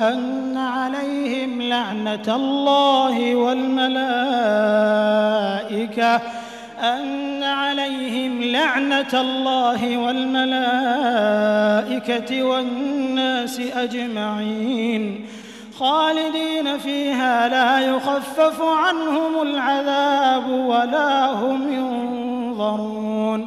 أن عليهم لعنة الله والملائكة. أن عليهم لعنة الله والملائكة والناس أجمعين. خالدين فيها لا يخفف عنهم العذاب ولا هم ينظرون.